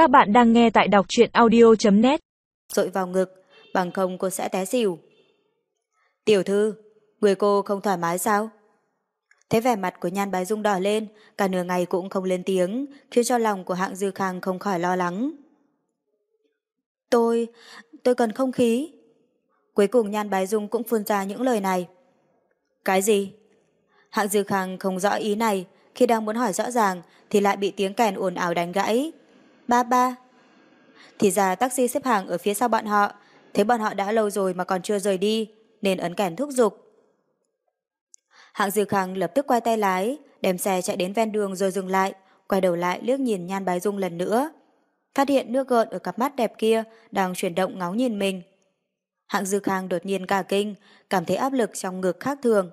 Các bạn đang nghe tại đọc truyện audio.net Rội vào ngực, bằng không cô sẽ té xỉu. Tiểu thư, người cô không thoải mái sao? Thế vẻ mặt của nhan bái dung đỏ lên, cả nửa ngày cũng không lên tiếng, khiến cho lòng của hạng dư khang không khỏi lo lắng. Tôi, tôi cần không khí. Cuối cùng nhan bái dung cũng phun ra những lời này. Cái gì? Hạng dư khang không rõ ý này, khi đang muốn hỏi rõ ràng thì lại bị tiếng kèn ồn ào đánh gãy. Ba ba. Thì ra taxi xếp hàng ở phía sau bọn họ, thấy bọn họ đã lâu rồi mà còn chưa rời đi, nên ấn kèn thúc giục. Hạng Dư Khang lập tức quay tay lái, đem xe chạy đến ven đường rồi dừng lại, quay đầu lại liếc nhìn Nhan Bái Dung lần nữa. Phát hiện nước gợn ở cặp mắt đẹp kia đang chuyển động ngóng nhìn mình. Hạng Dư Khang đột nhiên cả kinh, cảm thấy áp lực trong ngực khác thường.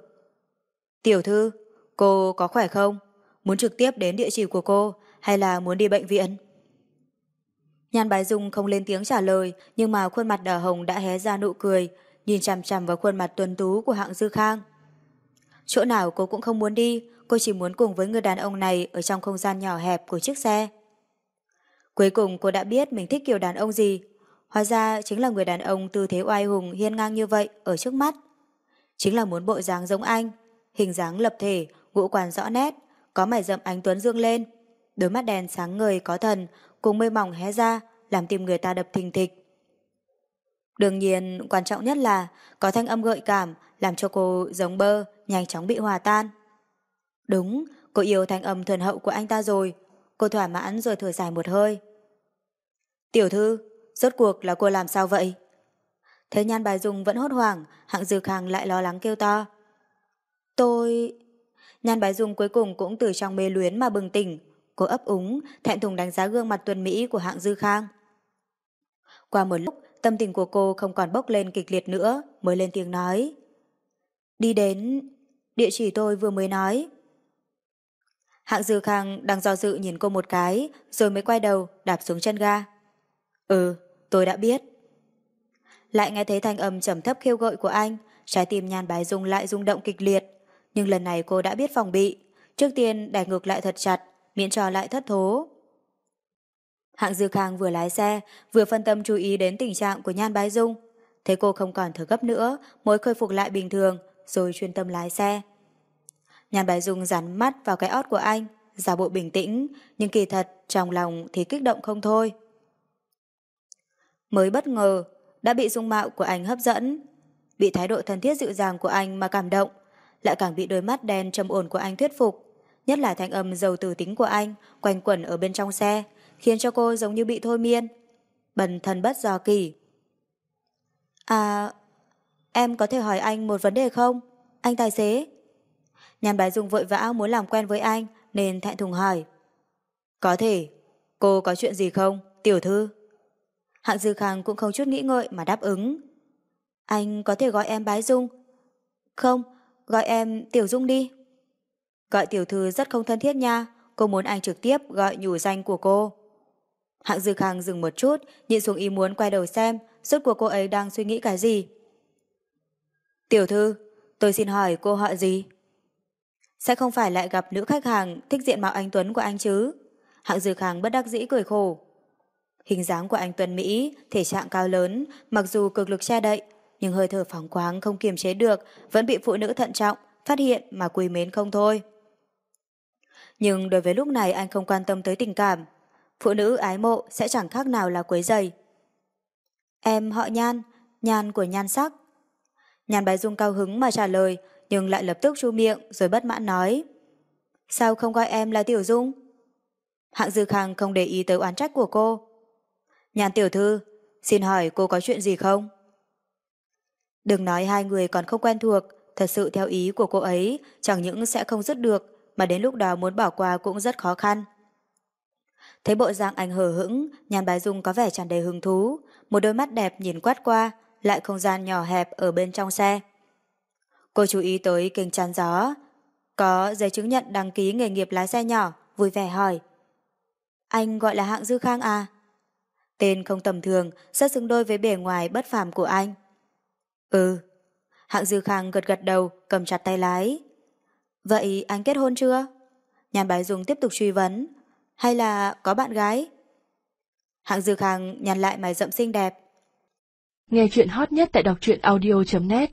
Tiểu thư, cô có khỏe không? Muốn trực tiếp đến địa chỉ của cô hay là muốn đi bệnh viện? Nhan Bái Dung không lên tiếng trả lời, nhưng mà khuôn mặt đỏ hồng đã hé ra nụ cười, nhìn chằm chằm vào khuôn mặt tuấn tú của hạng Dư Khang. Chỗ nào cô cũng không muốn đi, cô chỉ muốn cùng với người đàn ông này ở trong không gian nhỏ hẹp của chiếc xe. Cuối cùng cô đã biết mình thích kiểu đàn ông gì. Hóa ra chính là người đàn ông tư thế oai hùng hiên ngang như vậy ở trước mắt. Chính là muốn bộ dáng giống anh, hình dáng lập thể, ngũ quan rõ nét, có mày rậm ánh tuấn dương lên. Đôi mắt đèn sáng ngời có thần, cùng mây mỏng hé ra, làm tim người ta đập thình thịch. Đương nhiên, quan trọng nhất là có thanh âm gợi cảm, làm cho cô giống bơ, nhanh chóng bị hòa tan. Đúng, cô yêu thanh âm thuần hậu của anh ta rồi. Cô thỏa mãn rồi thở dài một hơi. Tiểu thư, rốt cuộc là cô làm sao vậy? Thấy nhan bài dung vẫn hốt hoảng, hạng dư khang lại lo lắng kêu to. Tôi... Nhan bái dung cuối cùng cũng từ trong mê luyến mà bừng tỉnh. Cô ấp úng, thẹn thùng đánh giá gương mặt tuần Mỹ của hạng dư khang. Qua một lúc, tâm tình của cô không còn bốc lên kịch liệt nữa, mới lên tiếng nói. Đi đến địa chỉ tôi vừa mới nói. Hạng Dư Khang đang do dự nhìn cô một cái, rồi mới quay đầu, đạp xuống chân ga. Ừ, tôi đã biết. Lại nghe thấy thanh âm trầm thấp khiêu gợi của anh, trái tim nhan bái dung lại rung động kịch liệt. Nhưng lần này cô đã biết phòng bị, trước tiên đè ngược lại thật chặt, miễn cho lại thất thố. Hạng Dư Khang vừa lái xe, vừa phân tâm chú ý đến tình trạng của Nhan Bái Dung. Thấy cô không còn thở gấp nữa, mới khôi phục lại bình thường, rồi chuyên tâm lái xe. Nhan Bái Dung dán mắt vào cái ót của anh, giả bộ bình tĩnh, nhưng kỳ thật trong lòng thì kích động không thôi. Mới bất ngờ, đã bị dung mạo của anh hấp dẫn, bị thái độ thân thiết dịu dàng của anh mà cảm động, lại càng bị đôi mắt đen trầm ổn của anh thuyết phục, nhất là thanh âm giàu từ tính của anh quanh quẩn ở bên trong xe, khiến cho cô giống như bị thôi miên. Bần thần bất do kỳ. À, em có thể hỏi anh một vấn đề không? Anh tài xế. Nhàn bái dung vội vã muốn làm quen với anh nên thẹn thùng hỏi. Có thể. Cô có chuyện gì không, tiểu thư? Hạng Dư Khang cũng không chút nghĩ ngợi mà đáp ứng. Anh có thể gọi em bái dung. Không, gọi em tiểu dung đi. Gọi tiểu thư rất không thân thiết nha, cô muốn anh trực tiếp gọi nhủ danh của cô. Hạng Dư Khang dừng một chút, nhìn xuống ý muốn quay đầu xem, suốt của cô ấy đang suy nghĩ cái gì. Tiểu thư, tôi xin hỏi cô họ gì? Sẽ không phải lại gặp nữ khách hàng thích diện mạo anh Tuấn của anh chứ? Hạng Dư Khang bất đắc dĩ cười khổ. Hình dáng của anh Tuấn Mỹ, thể trạng cao lớn, mặc dù cực lực che đậy, nhưng hơi thở phóng khoáng không kiềm chế được, vẫn bị phụ nữ thận trọng, phát hiện mà quỳ mến không thôi. Nhưng đối với lúc này anh không quan tâm tới tình cảm, phụ nữ ái mộ sẽ chẳng khác nào là quấy giày. Em họ Nhan, Nhan của Nhan sắc. Nhan Bái Dung cao hứng mà trả lời, nhưng lại lập tức chu miệng rồi bất mãn nói. Sao không gọi em là Tiểu Dung? Hạng Dư Khang không để ý tới oán trách của cô. Nhan Tiểu Thư, xin hỏi cô có chuyện gì không? Đừng nói hai người còn không quen thuộc, thật sự theo ý của cô ấy chẳng những sẽ không dứt được, mà đến lúc đó muốn bỏ qua cũng rất khó khăn. Thấy bộ dạng anh hờ hững, nhàn bái dung có vẻ tràn đầy hứng thú, một đôi mắt đẹp nhìn quát qua, lại không gian nhỏ hẹp ở bên trong xe. Cô chú ý tới kinh chắn gió, có giấy chứng nhận đăng ký nghề nghiệp lái xe nhỏ, vui vẻ hỏi. Anh gọi là hạng Dư Khang à? Tên không tầm thường, rất xứng đôi với bề ngoài bất phàm của anh. Ừ. Hạng Dư Khang gật gật đầu, cầm chặt tay lái. Vậy anh kết hôn chưa? Nhàn Bái Dung tiếp tục truy vấn. Hay là có bạn gái? Hạng Dư Khang nhàn lại mày rậm xinh đẹp. Nghe chuyện hot nhất tại đọc truyện audio.net